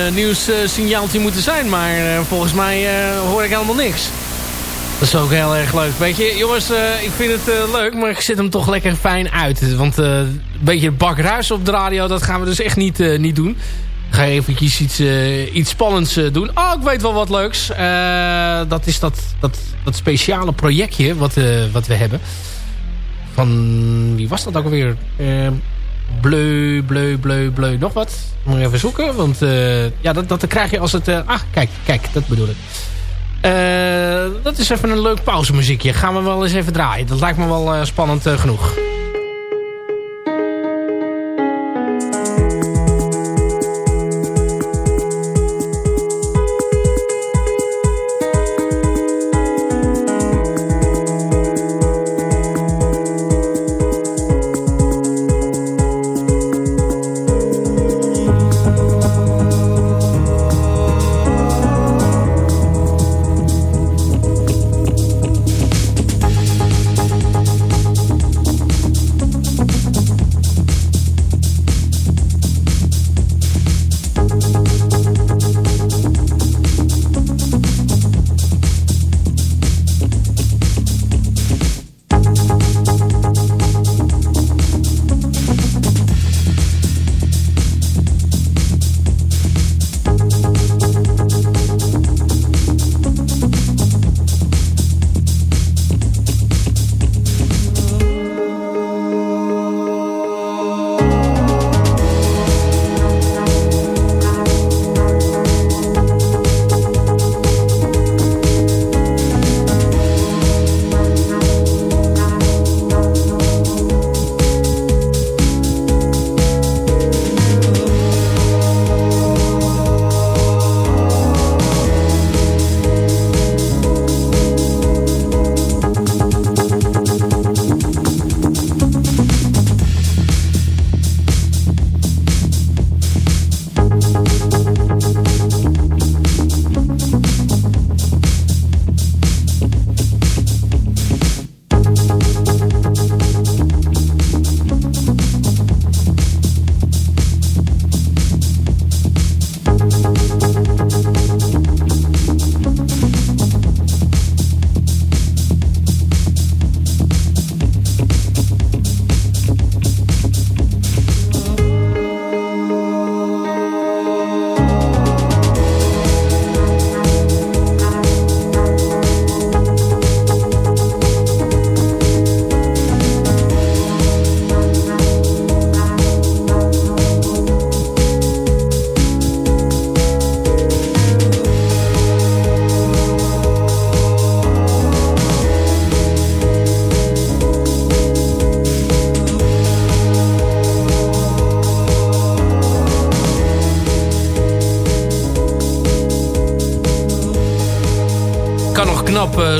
uh, nieuwssignaaltje moeten zijn. Maar volgens mij hoor ik helemaal niks. Dat is ook heel erg leuk. Weet je, jongens, ik vind het leuk, maar ik zet hem toch lekker fijn uit. Want een beetje bakruis op de radio, dat gaan we dus echt niet, niet doen. Ga eventjes iets, iets spannends doen. Oh, ik weet wel wat leuks. dat is dat, dat, dat speciale projectje wat, wat we hebben. Van, wie was dat ook alweer? Bleu, bleu, bleu, bleu, nog wat. Moet je even zoeken, want uh, ja, dat, dat krijg je als het... Uh, ah, kijk, kijk, dat bedoel ik. Uh, dat is even een leuk pauzemuziekje. Gaan we wel eens even draaien. Dat lijkt me wel spannend genoeg.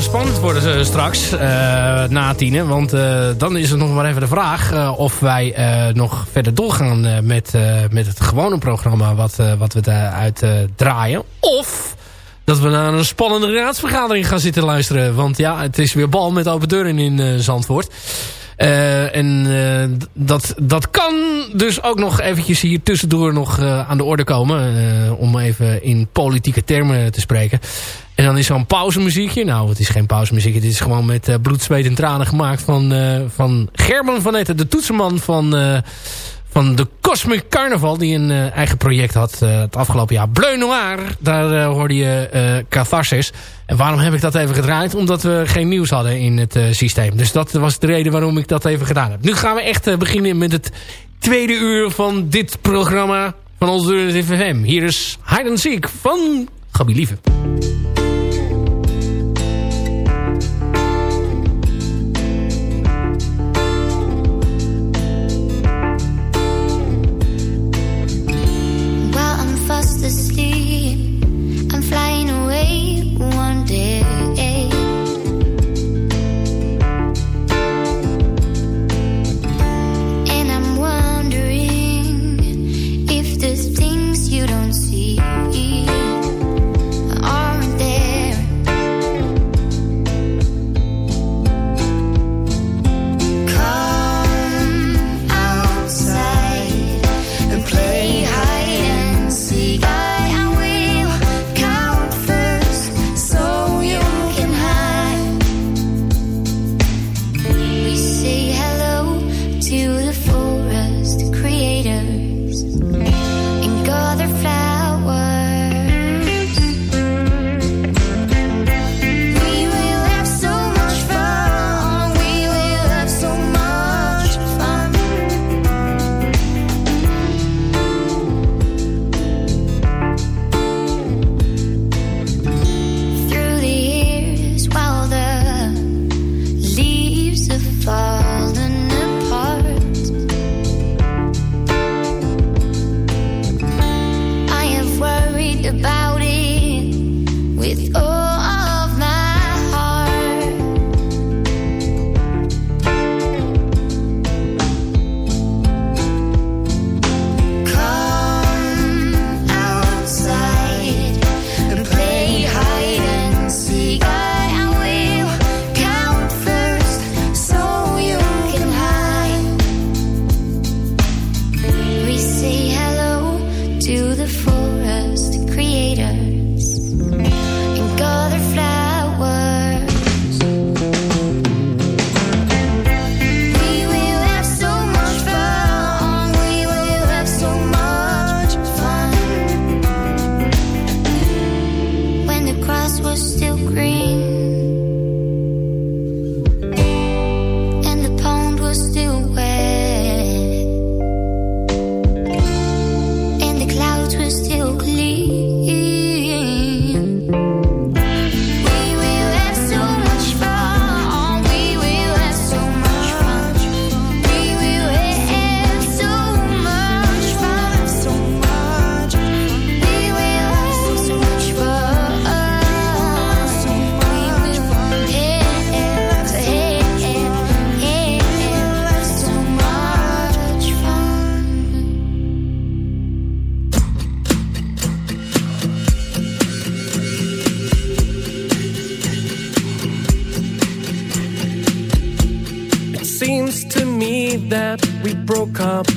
Spannend worden straks uh, na tienen. Want dan is er nog maar even de vraag of wij nog verder doorgaan met, met het gewone programma wat, wat we daaruit draaien. Of dat we naar een spannende raadsvergadering gaan zitten luisteren. Want ja, het is weer bal met open deuren in Zandvoort. en dat, dat kan dus ook nog eventjes hier tussendoor nog aan de orde komen. om even in politieke termen te spreken. En dan is zo'n pauzemuziekje. Nou, het is geen pauzemuziek. Het is gewoon met uh, bloed, zweet en tranen gemaakt van, uh, van Gerben van Etten. De toetsenman van, uh, van de Cosmic Carnival. Die een eigen project had het afgelopen jaar. Bleu Noir. Daar hoorde je Catharsis. En waarom heb ik dat even gedraaid? Omdat we geen nieuws hadden in het systeem. Dus dat was de reden waarom ik dat even gedaan heb. Nu gaan we echt beginnen met het tweede uur van dit programma van onze FM. Hier is Hide and Seek van Gabi Lieve.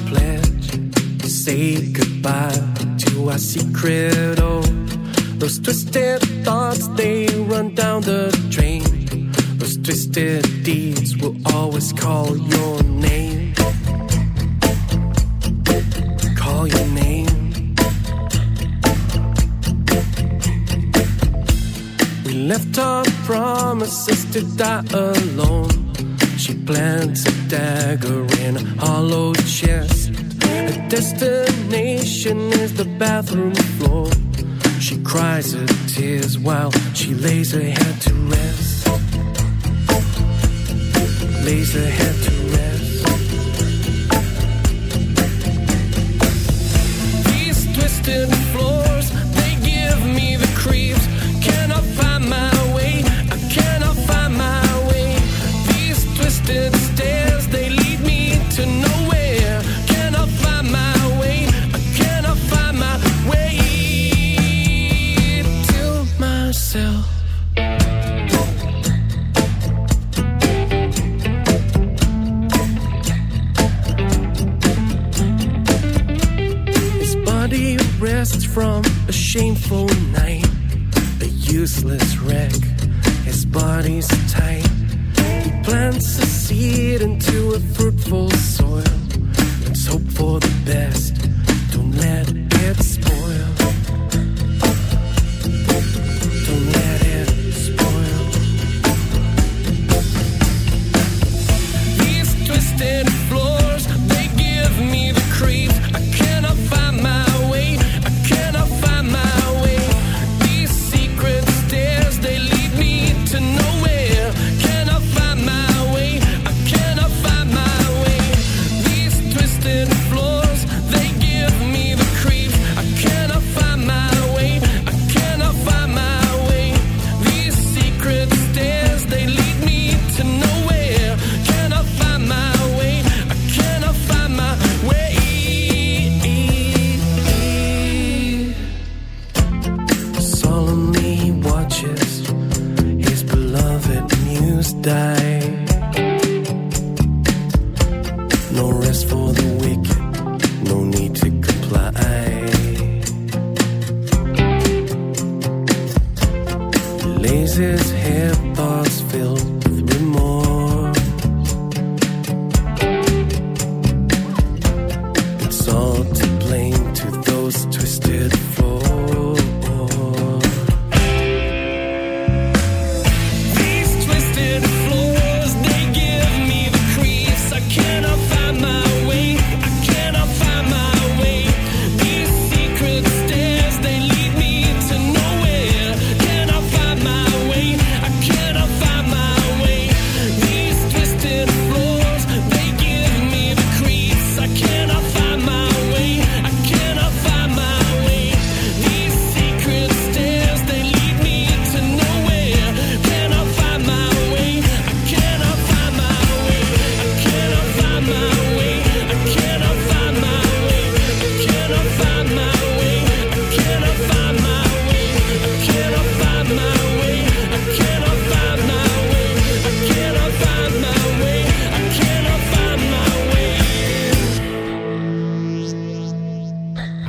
Pledge to say goodbye to our secret oath. Those twisted thoughts, they run down the drain. Those twisted deeds will always call your name. Call your name. We left our promises to die alone she plants a dagger in a hollow chest. Her destination is the bathroom floor. She cries her tears while she lays her head to rest. Lays her head to rest. These twisted floors, they give me the creeps. Shameful night, a useless wreck. His body's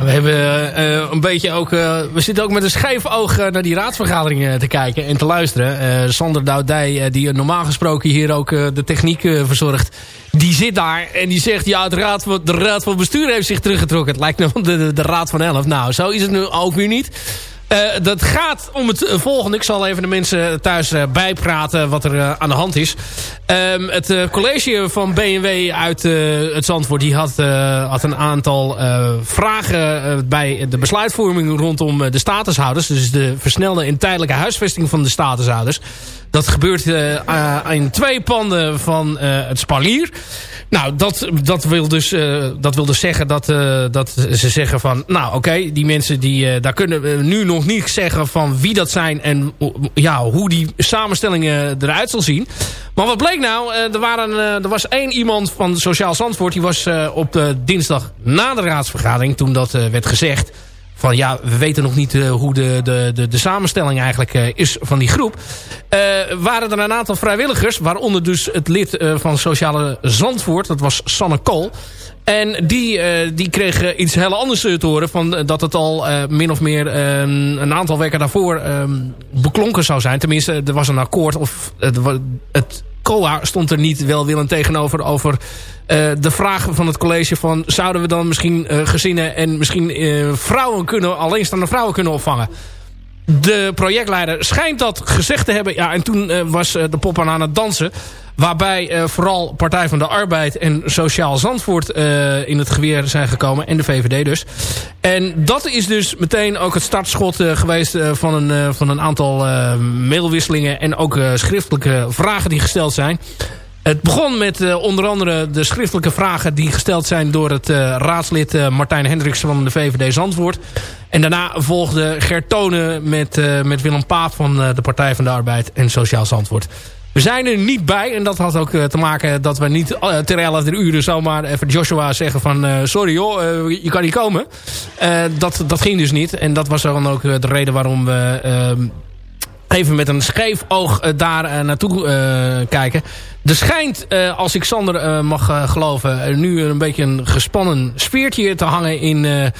We hebben eh, een beetje ook... eh, we zitten ook met een scheef oog eh, naar die raadsvergadering eh, te kijken en te luisteren. Sander Doudij, die normaal gesproken hier ook de techniek verzorgt... die zit daar en die zegt... ja, de raad, van, de raad van bestuur heeft zich teruggetrokken. Het lijkt de, de, de raad van elf. Nou, zo is het nu ook weer niet. Eh, dat gaat om het volgende. Ik zal even de mensen thuis eh, bijpraten wat er eh, aan de hand is. Ehm, het college van BMW uit het Zandvoort... die had, had een aantal vragen bij de besluitvorming... rondom de statushouders. Dus de versnelde en tijdelijke huisvesting van de statushouders. Dat gebeurt in twee panden van het Spalier. Nou, dat, dat, wil dus, eh, dat wil dus zeggen dat, eh, dat ze zeggen van... Nou, oké, die mensen, die, eh, daar kunnen we nu nog niet zeggen van wie dat zijn... en ja, hoe die samenstellingen eruit zal zien. Maar wat bleek nou? Er, waren, er was één iemand van Sociaal Zandvoort... die was op de dinsdag na de raadsvergadering, toen dat werd gezegd... van ja, we weten nog niet hoe de, de, de, de samenstelling eigenlijk is van die groep. waren er een aantal vrijwilligers, waaronder dus het lid van Sociale Zandvoort, dat was Sanne Kool. En die, die kreeg iets heel anders te horen. Van, dat het al min of meer uh, een aantal weken daarvoor beklonken zou zijn. Tenminste, er was een akkoord. Of het, het COA stond er niet welwillend tegenover over de vraag van het college van... zouden we dan misschien gezinnen en misschien vrouwen kunnen, alleenstaande vrouwen kunnen opvangen? De projectleider schijnt dat gezegd te hebben. Ja, en toen was de pop aan het dansen. Waarbij uh, vooral Partij van de Arbeid en Sociaal Zandvoort uh, in het geweer zijn gekomen. En de VVD dus. En dat is dus meteen ook het startschot uh, geweest van, een, van een aantal mailwisselingen. En ook schriftelijke vragen die gesteld zijn. Het begon met onder andere de schriftelijke vragen die gesteld zijn door het raadslid Martijn Hendricks van de VVD Zandvoort. En daarna volgde Gert met, met Willem Paap van de Partij van de Arbeid en Sociaal Zandvoort. We zijn er niet bij. En dat had ook eh, te maken dat we niet uh, ter 11 uren zomaar even Joshua zeggen van... Uh, sorry joh, je kan niet komen. dat, dat ging dus niet. En dat was dan ook de reden waarom we ehm, even met een scheef oog daar naartoe kijken. Er schijnt, als ik Sander mag geloven... nu een beetje een gespannen speertje te hangen in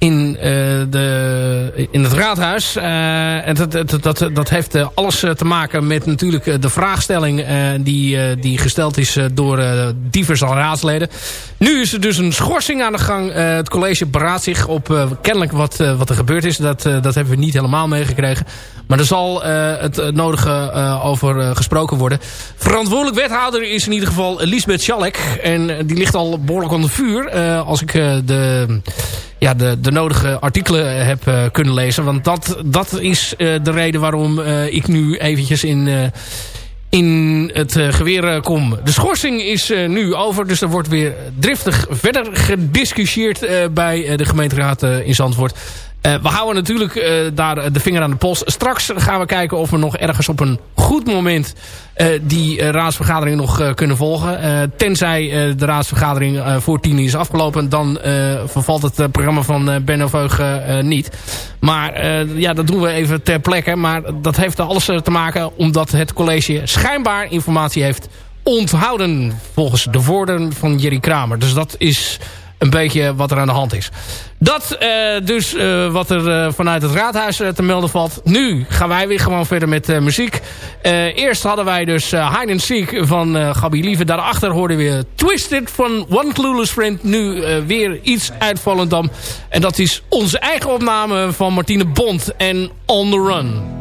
in, uh, de, in het raadhuis. Uh, en dat, dat, dat, dat heeft uh, alles te maken met natuurlijk de vraagstelling die, die gesteld is door diverse raadsleden. Nu is er dus een schorsing aan de gang. het college beraadt zich op kennelijk wat, wat er gebeurd is. Dat, dat hebben we niet helemaal meegekregen. Maar er zal het nodige over gesproken worden. Verantwoordelijk wethouder is in ieder geval Lisbeth Schalek. En die ligt al behoorlijk onder vuur. als ik de ja, de, de nodige artikelen heb uh, kunnen lezen. Want dat, dat is uh, de reden waarom uh, ik nu eventjes in, in het geweer kom. De schorsing is nu over, dus er wordt weer driftig verder gediscussieerd bij de gemeenteraad in Zandvoort. Uh, we houden natuurlijk uh, daar de vinger aan de pols. Straks gaan we kijken of we nog ergens op een goed moment uh, die raadsvergadering nog kunnen volgen. tenzij de raadsvergadering voor tien is afgelopen, dan vervalt het programma van Benno Veugen niet. Maar ja, dat doen we even ter plekke. Maar dat heeft alles te maken omdat het college schijnbaar informatie heeft onthouden volgens de woorden van Jerry Kramer. Dus dat is een beetje wat er aan de hand is. Dat uh, dus uh, wat er uh, vanuit het raadhuis te melden valt. Nu gaan wij weer gewoon verder met muziek. eerst hadden wij dus Hide and Seek van Gabi Lieve. Daarachter hoorden we Twisted van One Clueless Friend. Nu weer iets uit Volendam. En dat is onze eigen opname van Martine Bond en On The Run.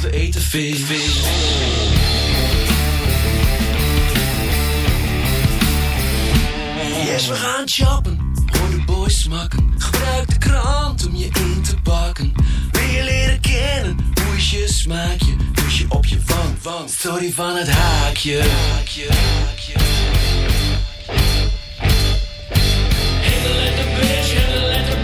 We eten vis. Yes, we gaan shoppen, hoor de boys smakken. Gebruik de krant om je in te pakken. Wil je leren kennen, hoe is je smaakje? Dus je op je wang, wang, story van het haakje. haakje, haakje. Hengel en de bitch,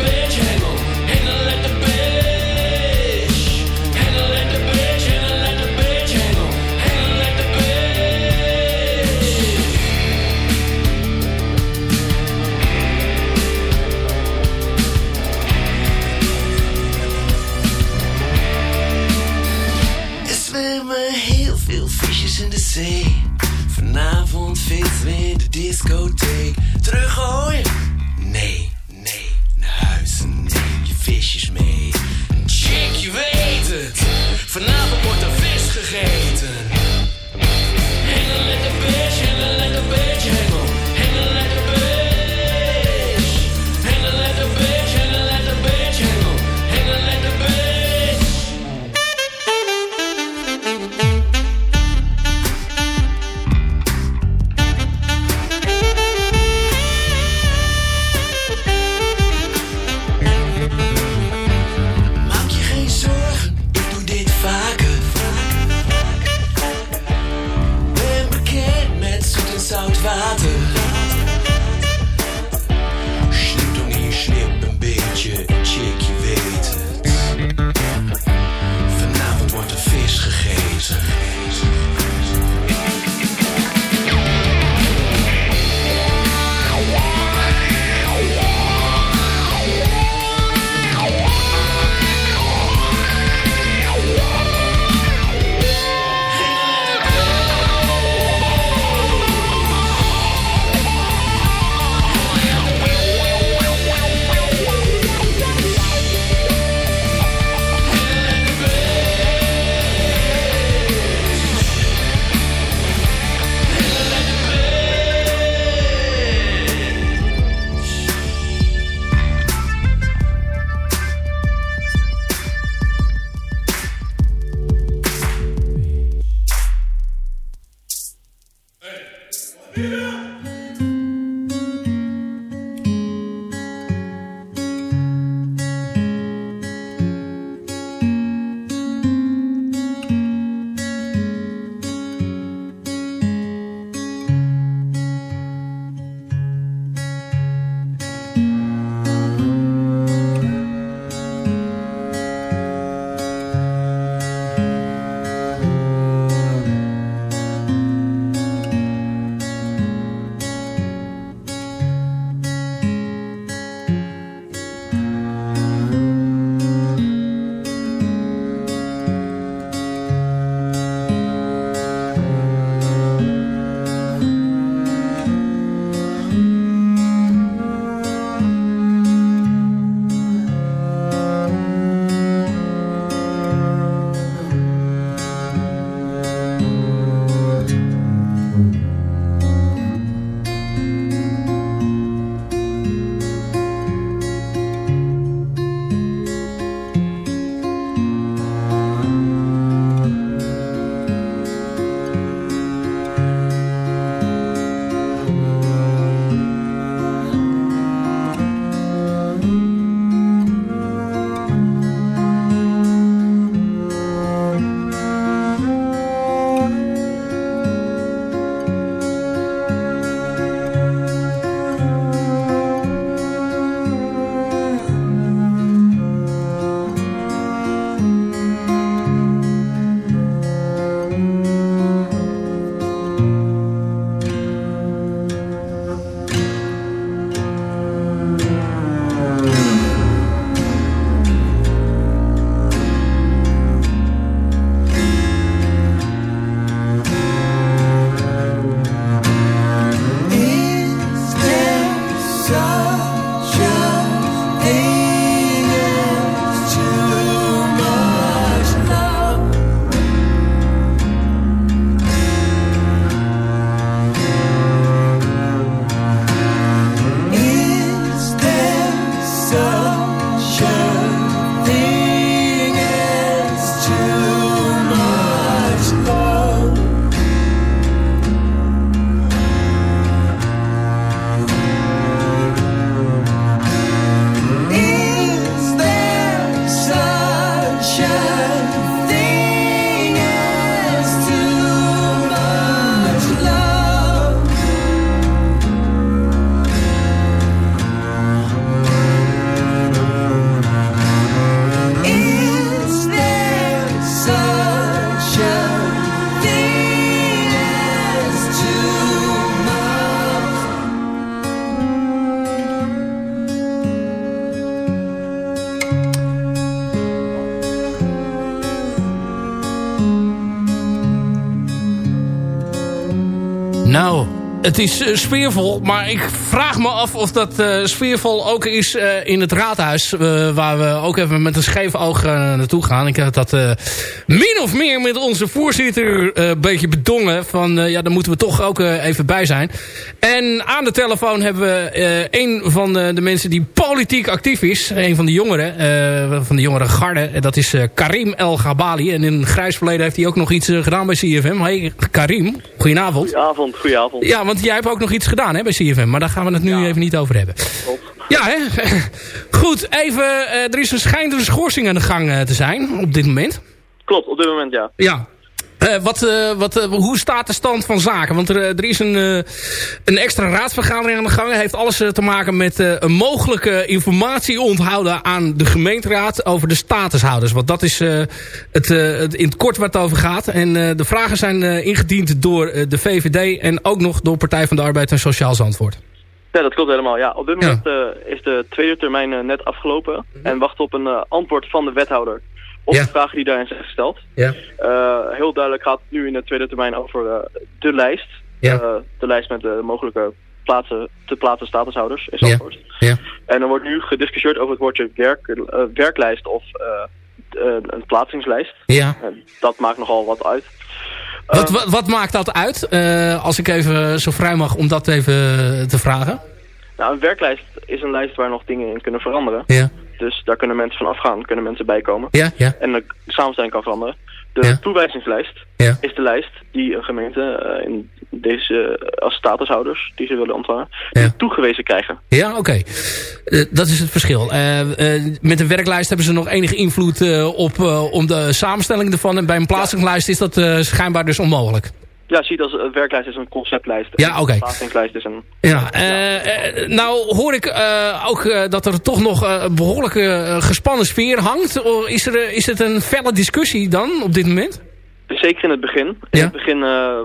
Vanavond vissen we in de discotheek. Teruggooien? Het is eh, sfeervol, maar ik vraag me af of dat eh, sfeervol ook is eh, in het raadhuis. waar we ook even met een scheef oog naartoe gaan. Ik heb dat min of meer met onze voorzitter een beetje bedongen. Van ja, daar moeten we toch ook even bij zijn. En aan de telefoon hebben we een van de, de mensen die politiek actief is. Een van de jongeren, van de jongere garde. En dat is Karim El Gabali. En in grijs verleden heeft hij ook nog iets gedaan bij CFM. Hey Karim, goedenavond. Goedenavond, goedenavond. Ja, want jij hebt ook nog iets gedaan hè, bij CFM. Maar daar gaan we het nu Ja. even niet over hebben. Klopt. Ja, hè? Goed, even. eh, er is een schijnt een schorsing aan de gang eh, te zijn op dit moment. Klopt, op dit moment ja. Ja. Eh, wat, eh, wat, eh, hoe staat de stand van zaken? Want er, er is een, een extra raadsvergadering aan de gang. Heeft alles te maken met een mogelijke informatie onthouden aan de gemeenteraad over de statushouders. Want dat is het, het, in het kort waar het over gaat. En de vragen zijn ingediend door de VVD en ook nog door Partij van de Arbeid en Sociaal Zandvoort. Ja, dat klopt helemaal. Ja, op dit moment is de tweede termijn net afgelopen. En wacht op een antwoord van de wethouder op Ja. de vragen die daarin zijn gesteld. Ja. Eh, heel duidelijk gaat het nu in de tweede termijn over eh, de lijst. Ja. Eh, de lijst met de mogelijke plaatsen, te plaatsen statushouders in Ja. Ja. En er wordt nu gediscussieerd over het woordje werk, werklijst of een plaatsingslijst. Ja. En dat maakt nogal wat uit. Wat, wat, wat maakt dat uit? Als ik even zo vrij mag om dat even te vragen. Nou, een werklijst is een lijst waar nog dingen in kunnen veranderen. Ja. Dus daar kunnen mensen van afgaan, kunnen mensen bijkomen. Ja, ja. En de samenstelling kan veranderen. De Ja. toewijzingslijst Ja. is de lijst die een gemeente eh, in deze, eh, als statushouders die ze willen ontvangen, Ja. die toegewezen krijgen. Ja, oké. Eh, dat is het verschil. Met een werklijst hebben ze nog enige invloed op om de samenstelling ervan. En bij een plaatsingslijst is dat schijnbaar dus onmogelijk. Ja, zie het als een werklijst is een conceptlijst. Ja, oké. Plaatsingslijst is een... Ja, eh, eh, nou hoor ik eh, ook dat er toch nog een behoorlijke eh, gespannen sfeer hangt. O, Is, er, is het een felle discussie dan op dit moment? Zeker in het begin. In Ja. het begin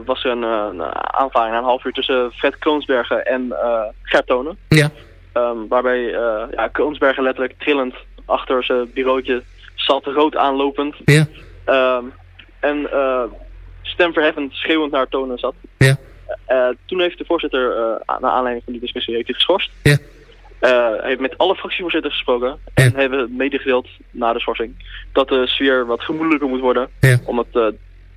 was er een, een aanvaring na een half uur tussen Fred Kroonsbergen en eh Gert Tonen. Ja. Ehm, waarbij eh ja, Kroonsbergen letterlijk trillend achter zijn bureautje zat, rood aanlopend. Ja. Ehm, en eh stemverheffend schreeuwend naar Tonen zat. Ja. Eh, toen heeft de voorzitter, eh, naar aanleiding van die discussie, heeft hij geschorst. Ja. Eh, hij heeft met alle fractievoorzitters gesproken. Ja. En hebben medegedeeld na de schorsing dat de sfeer wat gemoedelijker moet worden. Ja. Omdat eh,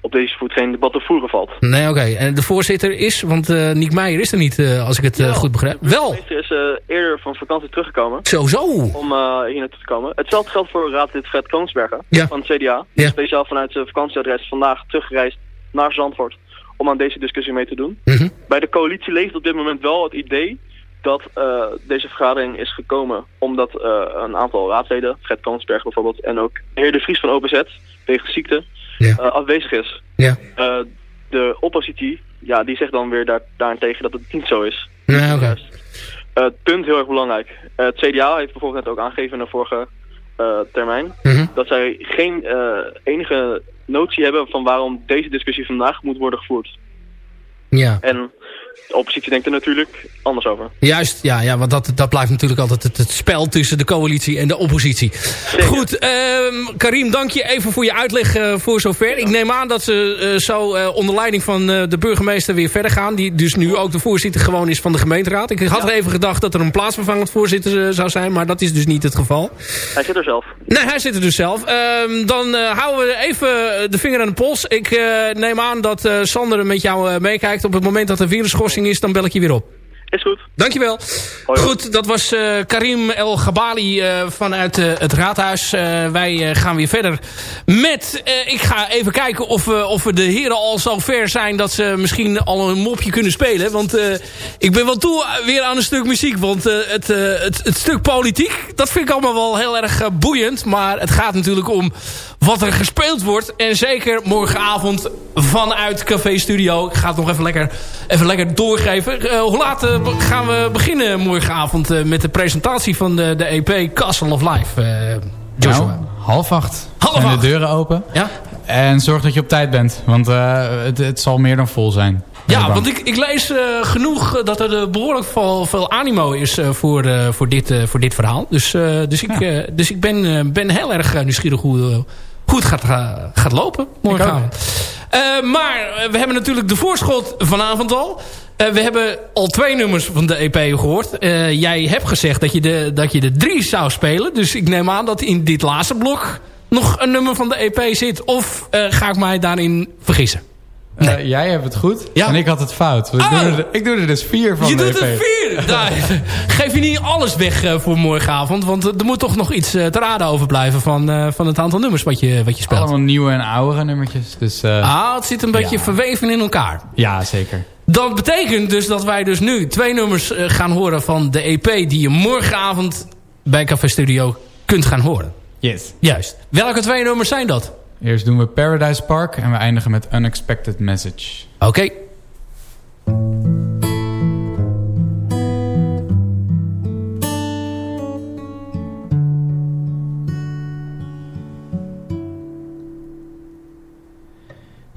op deze voet geen debat te voeren valt. Nee, oké. En de voorzitter is, want eh Niek Meijer is er niet, eh, als ik het eh, goed begrijp. Wel, De minister is eh, eerder van vakantie teruggekomen zo zo. om eh, hier naartoe te komen. Hetzelfde geldt voor raadlid Fred Koonsbergen Ja. van het CDA. Die Ja. speciaal vanuit zijn vakantieadres vandaag teruggereisd naar Zandvoort om aan deze discussie mee te doen. Mhm. Bij de coalitie leeft op dit moment wel het idee dat eh, deze vergadering is gekomen omdat eh, een aantal raadsleden, Fred Koonsberg bijvoorbeeld, en ook de heer De Vries van OPZ, wegens ziekte, Ja. eh, afwezig is. Ja. De oppositie, ja, die zegt dan weer daar, daarentegen dat het niet zo is. Eh, het punt heel erg belangrijk. Het CDA heeft bijvoorbeeld net ook aangegeven in de vorige termijn Mhm. dat zij geen enige notie hebben van waarom deze discussie vandaag moet worden gevoerd. Ja. En de oppositie denkt er natuurlijk anders over. Juist, ja, ja want dat, dat blijft natuurlijk altijd het, het spel tussen de coalitie en de oppositie. Goed, ehm, Karim, dank je even voor je uitleg eh, voor zover. Ik neem aan dat ze eh, zo eh, onder leiding van de burgemeester weer verder gaan. Die dus nu ook de voorzitter gewoon is van de gemeenteraad. Ik had even gedacht dat er een plaatsvervangend voorzitter zou zijn, maar dat is dus niet het geval. Hij zit er zelf. Nee, hij zit er dus zelf. Ehm, dan houden we even de vinger aan de pols. Ik neem aan dat Sander met jou meekijkt. Op het moment dat er weer een schorsing is, dan bel ik je weer op. Is goed. Dankjewel. Hoi. Goed, dat was eh, Karim El Gabali eh, vanuit eh, het raadhuis. Wij gaan weer verder met... ik ga even kijken of, we of we de heren al zo ver zijn... dat ze misschien al een mopje kunnen spelen. Want ik ben wel toe weer aan een stuk muziek. Want het, het, het stuk politiek, dat vind ik allemaal wel heel erg boeiend. Maar het gaat natuurlijk om wat er gespeeld wordt. En zeker morgenavond vanuit Café Studio. Ik ga het nog even lekker, even lekker doorgeven. Hoe laat gaan we beginnen morgenavond eh, met de presentatie van de, de EP Castle of Life? eh, Joshua. Nou, half acht. Half zijn acht. de deuren open. ja? En zorg dat je op tijd bent. Want eh, het, het zal meer dan vol zijn. Ja, want ik, ik lees genoeg dat er eh, behoorlijk veel, veel animo is voor, voor, dit, voor dit verhaal. Dus, dus, ik, dus ik ben, ben heel erg nieuwsgierig hoe, hoe het gaat, eh, gaat lopen morgenavond. Eh, maar eh, we hebben natuurlijk de voorschot vanavond al. We hebben al twee nummers van de EP gehoord. Eh, jij hebt gezegd dat je, de, dat je de drie zou spelen. Dus ik neem aan dat in dit laatste blok nog een nummer van de EP zit. Of ga ik mij daarin vergissen? Eh, jij hebt het goed Ja. en ik had het fout. Oh. Ik, doe er, ik doe er dus vier van je de doet er EP. vier! Nou, geef je niet alles weg eh, voor morgenavond. Want er moet toch nog iets eh, te raden overblijven van, eh, van het aantal nummers wat je, wat je speelt. Allemaal nieuwe en oudere nummertjes. Dus eh, Ah, het zit een beetje Ja. verweven in elkaar. ja, zeker. Dat betekent dus dat wij dus nu twee nummers eh, gaan horen van de EP... die je morgenavond bij Café Studio kunt gaan horen. Yes. Juist. Welke twee nummers zijn dat? Eerst doen we Paradise Park en we eindigen met Unexpected Message. Oké.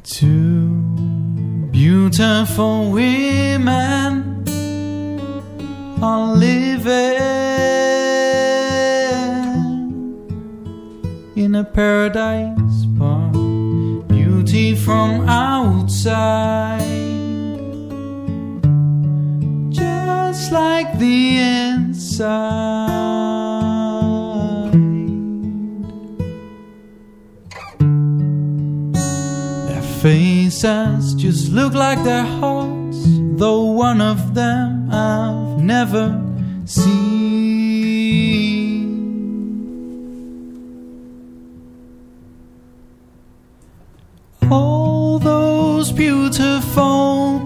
Two beautiful women are living in a paradise. Beauty from outside, just like the inside. Their faces just look like their hearts, though one of them I've never seen. All those beautiful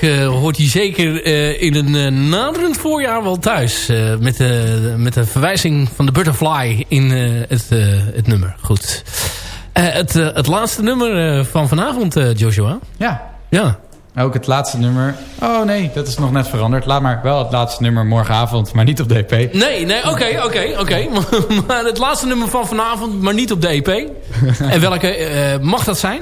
Eh, hoort hij zeker eh, in een eh, naderend voorjaar wel thuis. met, de, met de verwijzing van de butterfly in het, het nummer. Goed. Het, het laatste nummer van vanavond, Joshua. Ja, Ja. ook het laatste nummer. Oh nee, dat is nog net veranderd. Laat maar wel het laatste nummer morgenavond, maar niet op DP. Nee, nee, oké, oké, oké. Maar het laatste nummer van vanavond, maar niet op de EP. en welke mag dat zijn?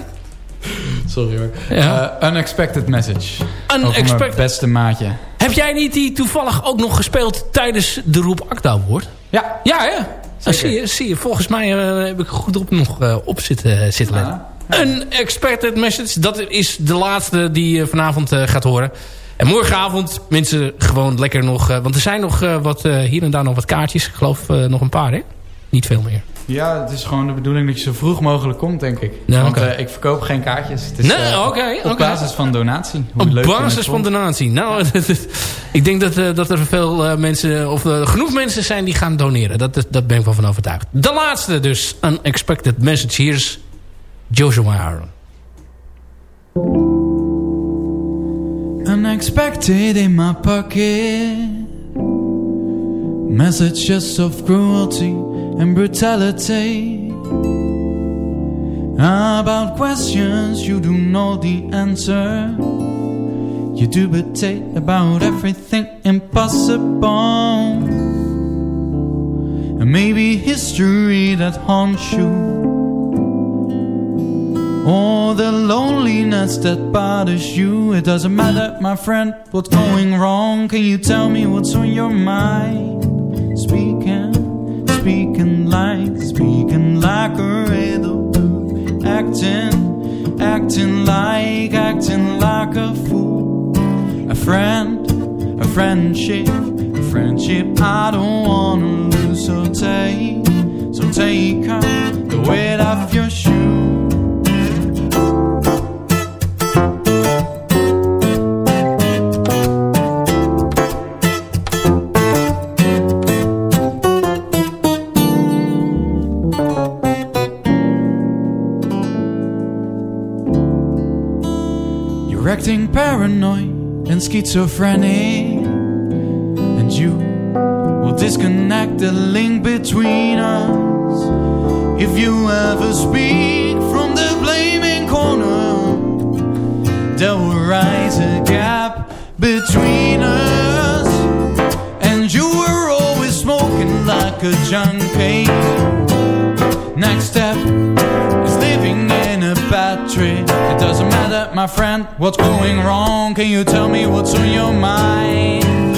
Sorry hoor. Ja. Eh, unexpected Message. Mijn Unexpected. beste maatje. Heb jij niet die toevallig ook nog gespeeld tijdens de Roep Akda Award? Ja. Ja, ja. Zie je, zie je. Volgens mij eh, heb ik goed op nog eh, op zitten, zitten letten. Een expected message. Dat is de laatste die je vanavond gaat horen. En morgenavond mensen gewoon lekker nog... want er zijn nog wat, hier en daar nog wat kaartjes. Ik geloof nog een paar, hè? Niet veel meer. Ja, het is gewoon de bedoeling dat je zo vroeg mogelijk komt, denk ik. Ja, Want eh, ik verkoop geen kaartjes. Het is, Nee, eh, oké, Op basis van donatie. Hoe Op leuk basis van donatie. Nou, ik denk dat, eh, dat er veel eh, mensen... of genoeg mensen zijn die gaan doneren. Dat, dat ben ik wel van overtuigd. De laatste dus. Unexpected message. Hier is Joshua Aaron. Unexpected in my pocket Messages of cruelty and brutality. About questions you don't know the answer. You dubitate about everything impossible. And maybe history that haunts you. Or the loneliness that bothers you. It doesn't matter, my friend, what's going wrong. Can you tell me what's on your mind? Speaking, like Speaking like a riddle. Acting, acting like Acting like a fool. A friend, a friendship A friendship I don't wanna lose. So take, so take the weight off your shoes acting paranoid and schizophrenic. And you will disconnect the link between us. If you ever speak from the blaming corner There will rise a gap between us. And you were always smoking like a junkie. Next step It doesn't matter, my friend, what's going wrong. Can you tell me what's on your mind?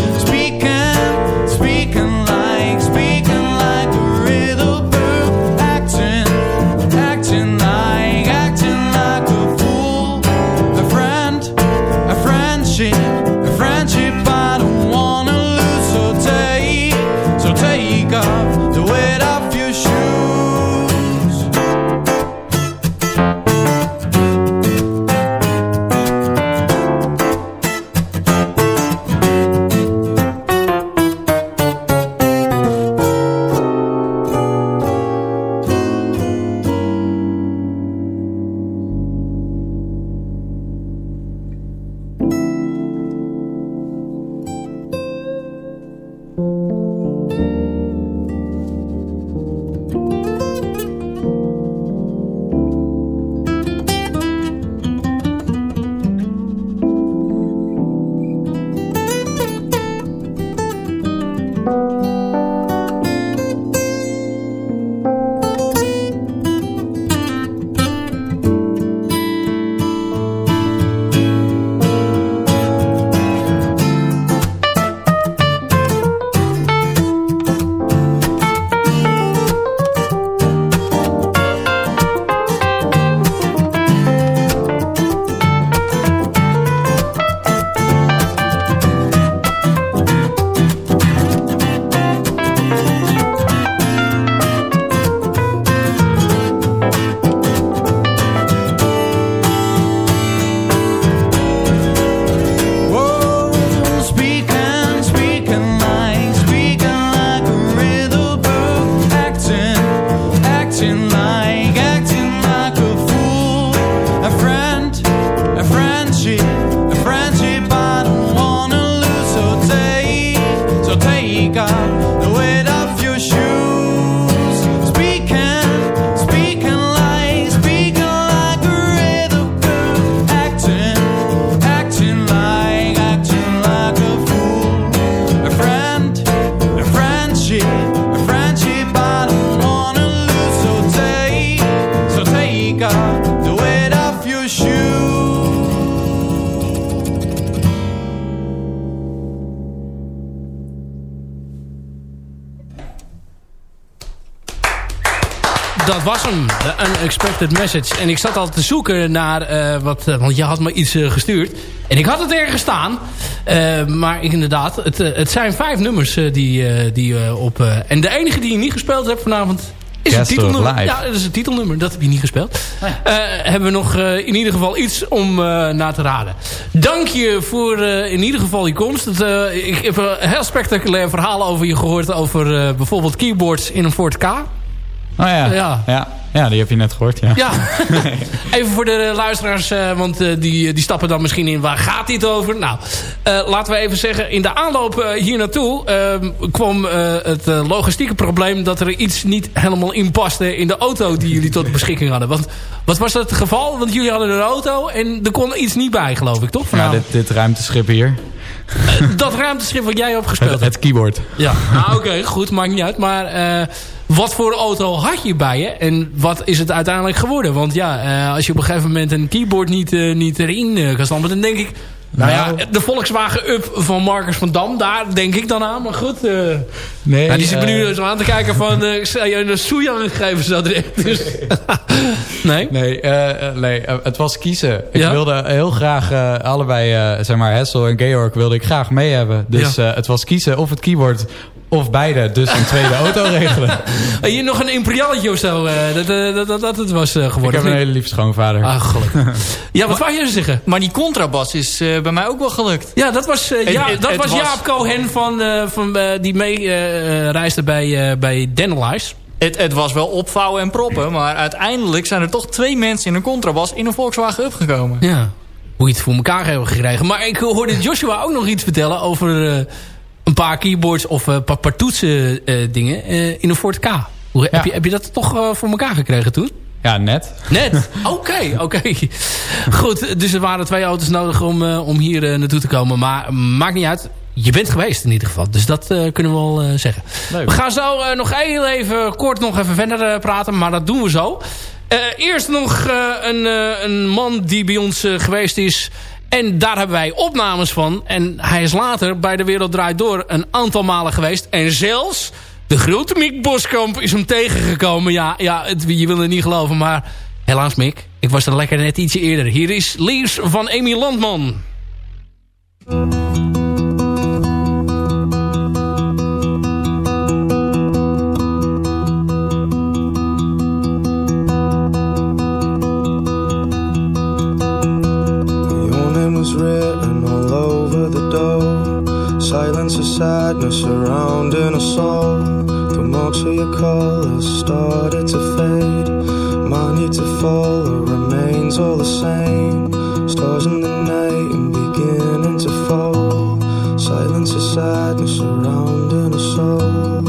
The Unexpected Message. En ik zat al te zoeken naar eh, wat... eh, want je had me iets eh, gestuurd. En ik had het ergens staan. Eh, maar ik, inderdaad, het, het zijn vijf nummers die, eh, die op... eh, en de enige die je niet gespeeld hebt vanavond... Is het Guest of titelnummer. Ja, dat is het titelnummer. Dat heb je niet gespeeld. Eh, hebben we nog eh, in ieder geval iets om eh, naar te raden. Dank je voor eh, in ieder geval je komst. Het, eh, ik heb een heel spectaculair verhaal over je gehoord. Over eh, bijvoorbeeld keyboards in een Ford K. Oh ja. Ja. ja. Ja, die heb je net gehoord, ja. Ja, even voor de luisteraars, eh, want eh, die, die stappen dan misschien in. Waar gaat dit over? Nou, eh, laten we even zeggen, in de aanloop eh, hier naartoe eh, kwam eh, het eh, logistieke probleem dat er iets niet helemaal in paste in de auto die jullie tot beschikking hadden. Want wat was dat het geval? Want jullie hadden een auto en er kon iets niet bij, geloof ik, toch? Ja, Vanavond. dit, dit ruimteschip hier. Dat ruimteschip wat jij hebt gespeeld Het, hebt. het keyboard. Ja, nou, oké, goed, maakt niet uit. Maar eh, wat voor auto had je bij je? En wat is het uiteindelijk geworden? Want ja, eh, als je op een gegeven moment een keyboard niet, eh, niet erin eh, kan stampen... dan denk ik... Nou ja, de Volkswagen Up van Marcus van Dam, daar denk ik dan aan. Maar goed, Nee, ja, die zit me nu zo aan te kijken van... zou je een soejan geven zo direct. Dus. nee? Nee, nee het was kiezen. Ik Ja? wilde heel graag allebei, zeg maar, Hessel en Georg wilde ik graag mee hebben. Dus het was kiezen of het keyboard of beide. Dus een tweede auto regelen. Hier nog een imperialetje of zo. eh, dat, eh, dat, dat, dat het was eh, Ik geworden. heb of een hele lieve schoonvader. Ah, gelukkig. Ja, wat wou je zeggen? Maar die contrabas is eh, bij mij ook wel gelukt. Ja, dat was, eh, ja, het- dat het was was- Jaap Cohen van, eh, van, eh, die mee eh, reisde bij, uh, bij Denelize. Het, het was wel opvouwen en proppen, maar uiteindelijk zijn er toch twee mensen in een contrabas in een Volkswagen Up gekomen. Ja. Hoe je het voor elkaar hebben gekregen. Maar ik hoorde Joshua ook nog iets vertellen over eh, een paar keyboards of eh, een paar, paar toetsen eh, dingen eh, in een Ford K. Hoe, heb, je, heb je dat toch eh, voor elkaar gekregen toen? Ja, net. Net? Oké, oké. Goed, dus er waren twee auto's nodig om, eh, om hier eh, naartoe te komen. Maar maakt niet uit. Je bent geweest in ieder geval. Dus dat eh, kunnen we wel eh, zeggen. Leuk. We gaan zo eh, nog heel even kort nog even verder eh, praten. Maar dat doen we zo. Eh, eerst nog eh, een, eh, een man die bij ons eh, geweest is. En daar hebben wij opnames van. En hij is later bij De Wereld Draait Door een aantal malen geweest. En zelfs de grote Mick Boskamp is hem tegengekomen. Ja, ja je wil het niet geloven, maar helaas Mick. Ik was er lekker net ietsje eerder. Hier is Lies van Amy Landman. Sadness surrounding us all. The marks of your colors started to fade. My need to follow remains all the same. Stars in the night and beginning to fall. Silence of sadness surrounding us all.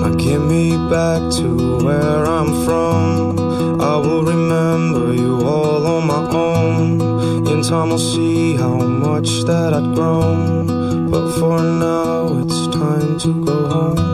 Now get me back to where I'm from. I will remember you all on my own. Time, I'll see how much that I'd grown. But for now, it's time to go home.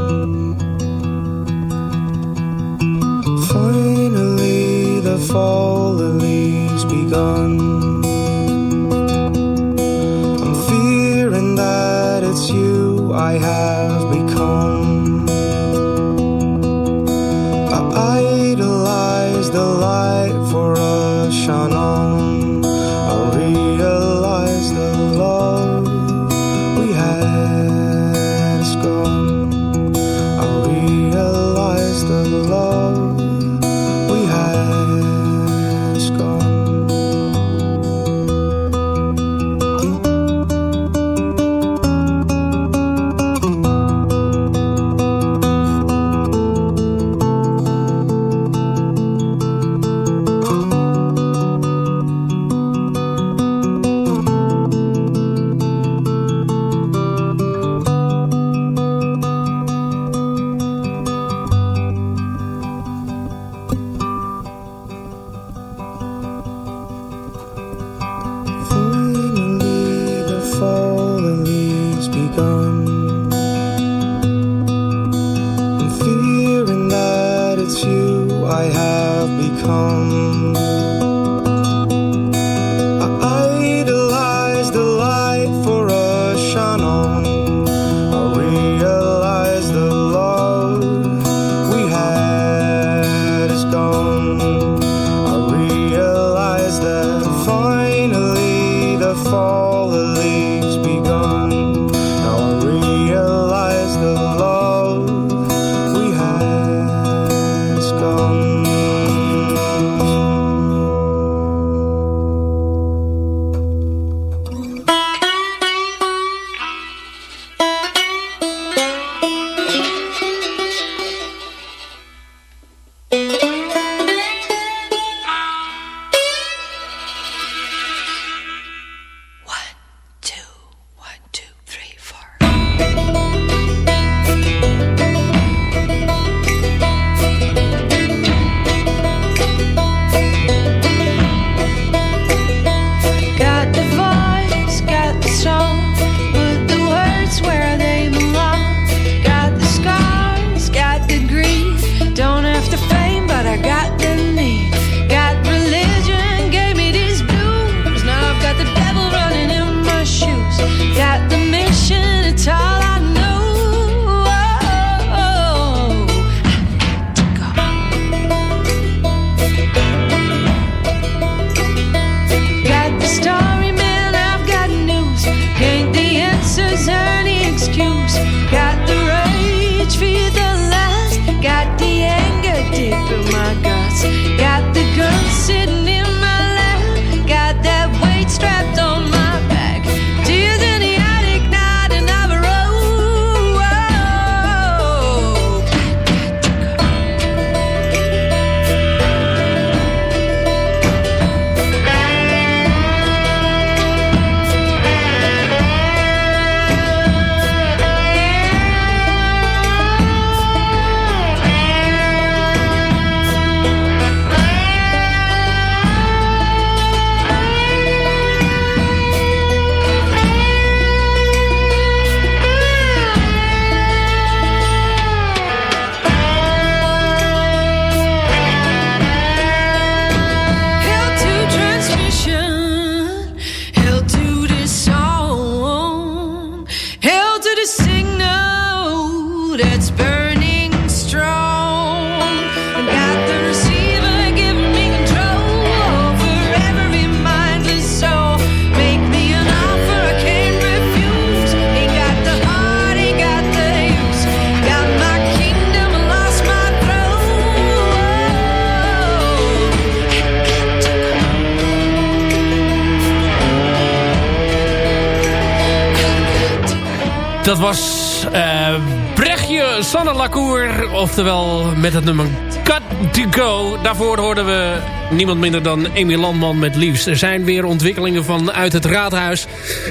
Lacour. Oftewel met het nummer Cut to Go. Daarvoor hoorden we niemand minder dan Amy Landman met Liefst. Er zijn weer ontwikkelingen vanuit het raadhuis.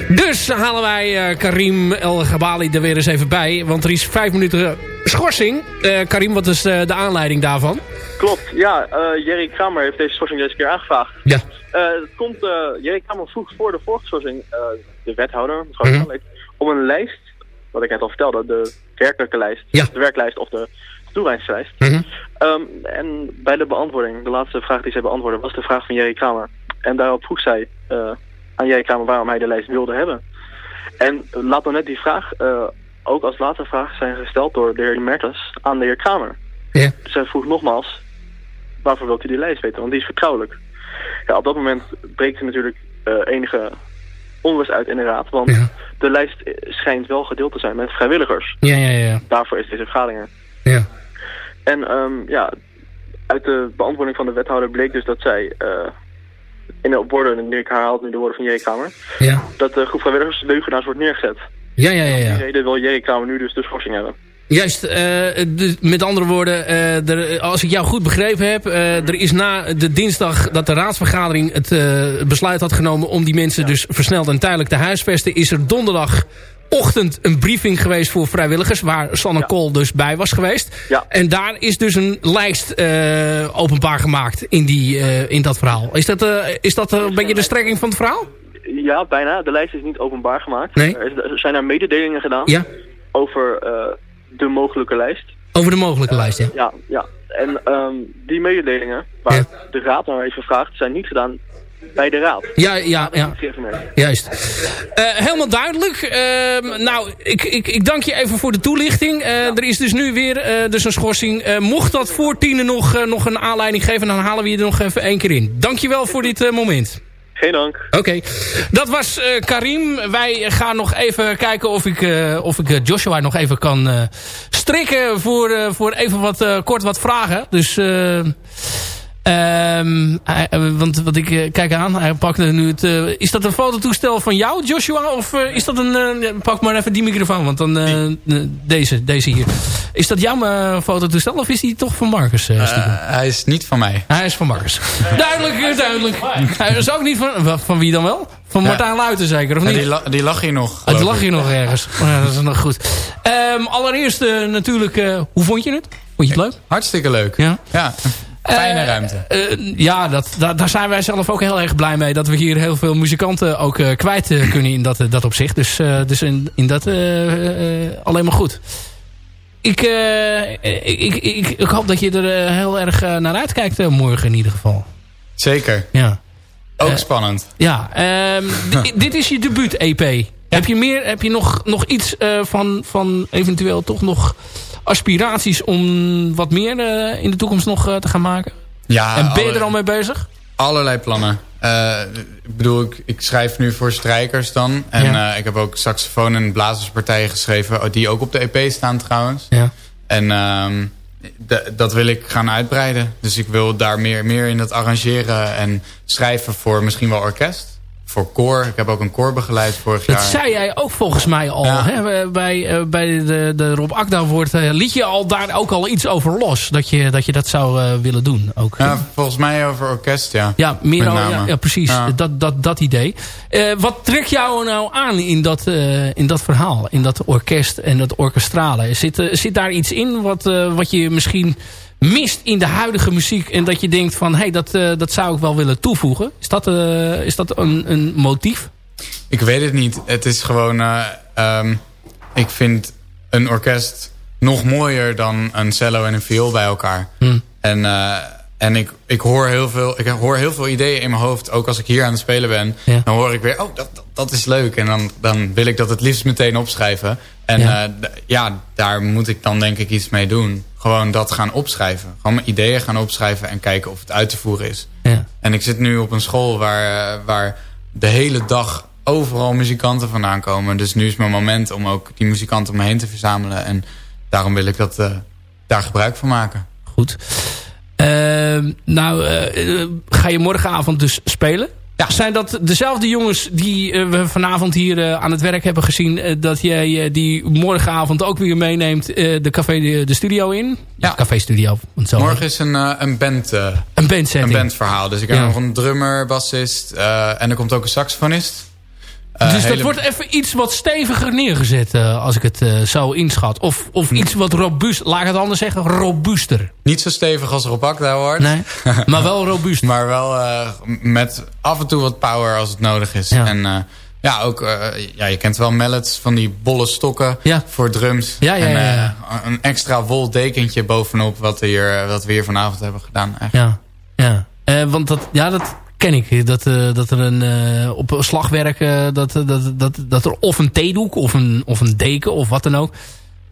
Dus halen wij eh, Karim El Gabali er weer eens even bij. Want er is vijf minuten schorsing. Eh, Karim, wat is eh, de aanleiding daarvan? Klopt, ja. eh Jerry Kramer heeft deze schorsing deze keer aangevraagd. Ja. Het komt, Jerry Kramer vroeg voor de vorige schorsing de wethouder, mevrouw Mhm. Om een lijst, wat ik net al vertelde, de werkelijke lijst, Ja. de werklijst of de toewijslijst. Mhm. Ehm, en bij de beantwoording, de laatste vraag die zij beantwoordde, was de vraag van Jerry Kramer. En daarop vroeg zij eh, aan Jerry Kramer waarom hij de lijst wilde hebben. En laat nou net die vraag eh, ook als laatste vraag zijn gesteld door de heer Mertens aan de heer Kramer. Ja. Zij vroeg nogmaals, waarvoor wilt u die lijst weten? Want die is vertrouwelijk. Ja, op dat moment breekt er natuurlijk eh, enige onrust uit in de raad. Want Ja. de lijst schijnt wel gedeeld te zijn met vrijwilligers. Ja, ja, ja. Daarvoor is deze vergadering er. ja. En ehm, ja, uit de beantwoording van de wethouder bleek dus dat zij, eh, in de woorden, en ik herhaal nu de woorden van Jerry Kramer, Ja, dat de groep vrijwilligers leugenaars wordt neergezet. ja, ja. ja, ja. Die reden wil Jerry Kramer nu dus de schorsing hebben. Juist, eh, met andere woorden, eh, er, als ik jou goed begrepen heb... eh, er is na de dinsdag dat de raadsvergadering het besluit had genomen... om die mensen dus versneld en tijdelijk te huisvesten... is er donderdagochtend een briefing geweest voor vrijwilligers... waar Sanne Ja. Kool dus bij was geweest. Ja. En daar is dus een lijst openbaar gemaakt in, die, in dat verhaal. Is dat, is dat een beetje de strekking van het verhaal? Ja, bijna. De lijst is niet openbaar gemaakt. Nee. Er, zijn er mededelingen gedaan Ja, over de mogelijke lijst. over de mogelijke lijst, ja. Ja, ja. En ehm, die mededelingen, waar Ja. de raad naar heeft gevraagd, zijn niet gedaan bij de raad. Ja, ja, ja. Juist. Eh, helemaal duidelijk. Ehm, nou, ik, ik, ik dank je even voor de toelichting. Eh, Er is dus nu weer eh, dus een schorsing. Eh, mocht dat voor tienen nog, eh, nog een aanleiding geven... dan halen we je er nog even één keer in. Dank je wel voor dit eh, moment. Geen dank. Oké, dat was eh, Karim. Wij gaan nog even kijken of ik, eh, of ik eh, Joshua nog even kan strikken... Voor, voor even wat, kort wat vragen. Dus... hij- eh, want wat ik eh, kijk aan, hij pakte nu het. eh, is dat een fototoestel van jou, Joshua? Of is dat een. pak maar even die microfoon, want dan. deze, deze hier. Is dat jouw fototoestel of is die toch van Marcus? hij is niet van mij. Hij is van Marcus. duidelijk, duidelijk. Hij is ook niet van. Van wie dan wel? Van Ja. Martijn Luiten zeker, of Ja, niet? die, la- die lag hier nog. Het lag hier nog ergens. Ja, dat is nog goed. Ehm, allereerst natuurlijk, hoe vond je het? Vond je het leuk? Hartstikke leuk. Ja. Ja, fijne Eh, ruimte. eh, ja, dat, daar, daar zijn wij zelf ook heel erg blij mee. Dat we hier heel veel muzikanten ook eh, kwijt kunnen in dat, dat opzicht. Dus, eh, dus in, in dat eh, eh, alleen maar goed. Ik, eh, ik, ik, ik, ik hoop dat je er heel erg naar uitkijkt morgen in ieder geval. Zeker. Ja, Ook spannend. ja ehm, di- dit is je debuut-EP. Heb je, meer, heb je nog, nog iets eh, van, van eventueel toch nog aspiraties om wat meer eh, in de toekomst nog eh, te gaan maken? Ja, en ben je er al mee bezig? Allerlei plannen. Eh, ik bedoel, ik, ik schrijf nu voor strijkers dan. En Ja. ik heb ook saxofoon- en blazerspartijen geschreven... oh, die ook op de EP staan trouwens. Ja. En ehm, dat wil ik gaan uitbreiden. Dus ik wil daar meer, meer in het arrangeren en schrijven voor misschien wel orkest. Voor koor. Ik heb ook een koor begeleid vorig Dat jaar. zei jij ook volgens mij al. Ja. Hè? Bij, eh, bij de, de Rob Akda wordt, eh, liet je al daar ook al iets over los. Dat je dat, je dat zou eh, willen doen. Ook. Ja, volgens mij over orkest, ja. Ja, meer al, ja, ja, precies. Dat, dat, dat idee. Wat trekt jou nou aan in dat, in dat verhaal? In dat orkest en dat orkestrale? Zit, zit daar iets in wat, wat je misschien mist in de huidige muziek... en dat je denkt van, hé, hey, dat, eh, dat zou ik wel willen toevoegen? Is dat, eh, is dat een, een motief? Ik weet het niet. Het is gewoon... eh, ehm, ik vind een orkest nog mooier dan een cello en een viool bij elkaar. Hm. En, en ik, ik, hoor heel veel, ik hoor heel veel ideeën in mijn hoofd. Ook als ik hier aan het spelen ben. Ja. Dan hoor ik weer, oh, dat, dat, dat is leuk. En dan, dan wil ik dat het liefst meteen opschrijven. En ja, daar moet ik dan denk ik iets mee doen. Gewoon dat gaan opschrijven. Gewoon mijn ideeën gaan opschrijven en kijken of het uit te voeren is. Ja. En ik zit nu op een school waar, eh, waar de hele dag overal muzikanten vandaan komen. Dus nu is mijn moment om ook die muzikanten om me heen te verzamelen. En daarom wil ik dat, eh, daar gebruik van maken. Goed. Ehm, nou, eh, ga je morgenavond dus spelen? Ja, zijn dat dezelfde jongens die eh, we vanavond hier eh, aan het werk hebben gezien... eh, dat jij die morgenavond ook weer meeneemt de café de, de studio in? Ja. Café studio. Want zo Morgen is een, een, band, een bandsetting. een bandverhaal. Dus ik heb Ja. nog een drummer, bassist en er komt ook een saxofonist. Eh, dus dat wordt even iets wat steviger neergezet eh, als ik het eh, zo inschat. Of, of iets wat robuust, laat ik het anders zeggen, robuuster. Niet zo stevig als Rob Akda hoort. Nee, maar wel robuust. Maar wel met af en toe wat power als het nodig is. Ja. En ja, ook, ja, je kent wel mallets van die bolle stokken Ja. voor drums. Ja, ja, en een extra wol dekentje bovenop wat we hier, wat we hier vanavond hebben gedaan. Eigenlijk. Ja, ja. Want dat, ja, dat ken ik. Dat, eh, dat er een, eh, op slagwerk, eh, dat, dat, dat, dat er of een theedoek of een, of een deken of wat dan ook.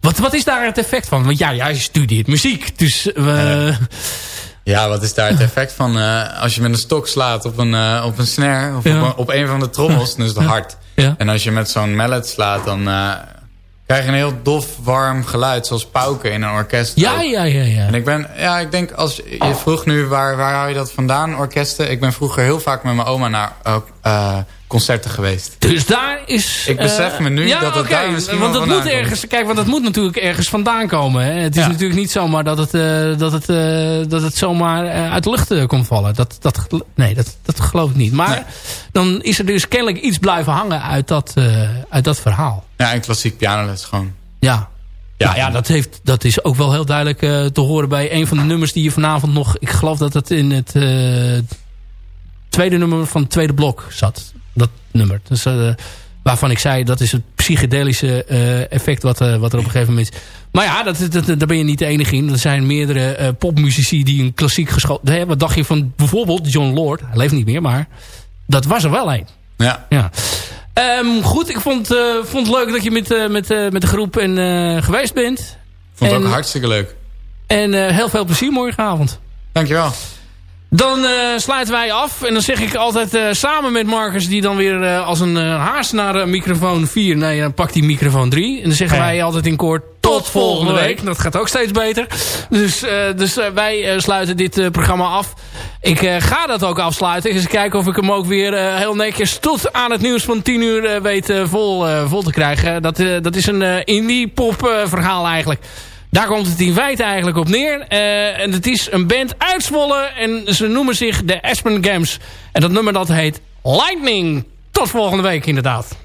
Wat, wat is daar het effect van? Want ja, jij studeert muziek. Dus Ja, wat is daar het effect van? als je met een stok slaat op een, op een snare of Ja. op, een, op een van de trommels, dan is het hard. Ja. En als je met zo'n mallet slaat, dan krijg je een heel dof, warm geluid. Zoals pauken in een orkest. ja, ja, ja, ja. En ik ben, ja, ik denk als je vroeg nu waar, waar hou je dat vandaan, orkesten? Ik ben vroeger heel vaak met mijn oma naar eh, concerten geweest. Dus daar is... Ik besef eh, me nu ja, dat het daar misschien want dat moet komt. ergens, Kijk, want dat moet natuurlijk ergens vandaan komen. Hè? Het is Ja. natuurlijk niet zomaar dat het, eh, dat het, eh, dat het zomaar uit de lucht komt vallen. Dat, dat, nee, dat, dat geloof ik niet. Maar Nee. dan is er dus kennelijk iets blijven hangen uit dat, uit dat verhaal. Ja, en klassiek pianoles gewoon. Ja. Ja, ja dat, heeft, dat is ook wel heel duidelijk te horen bij een van de nummers die je vanavond nog... Ik geloof dat het in het tweede nummer van het tweede blok zat. Dat nummer. Dus, eh, waarvan ik zei, dat is het psychedelische eh, effect wat, eh, wat er op een gegeven moment is. Maar ja, dat, dat, daar ben je niet de enige in. Er zijn meerdere popmuzici die een klassiek geschoten... Wat dacht je van bijvoorbeeld John Lord? Hij leeft niet meer, maar dat was er wel een. Ja, Ja. Ehm, goed, ik vond, vond het leuk dat je met, met, met de groep en, geweest bent. vond het En- ook hartstikke leuk. En heel veel plezier morgenavond. Dankjewel. Dan eh, sluiten wij af. En dan zeg ik altijd eh, samen met Marcus... die dan weer eh, als een haas naar microfoon 4... nee, dan pakt hij microfoon 3. En dan zeggen wij altijd in koor... tot volgende week. Dat gaat ook steeds beter. Dus, dus wij sluiten dit programma af. Ik ga dat ook afsluiten. Dus kijken of ik hem ook weer heel netjes... tot aan het nieuws van 10 uur weet vol, vol te krijgen. Dat, dat is een indie pop verhaal eigenlijk... Daar komt het in feite eigenlijk op neer. Eh, en het is een band uit Zwolle. En ze noemen zich de Aspen Games. En dat nummer dat heet Lightning. Tot volgende week inderdaad.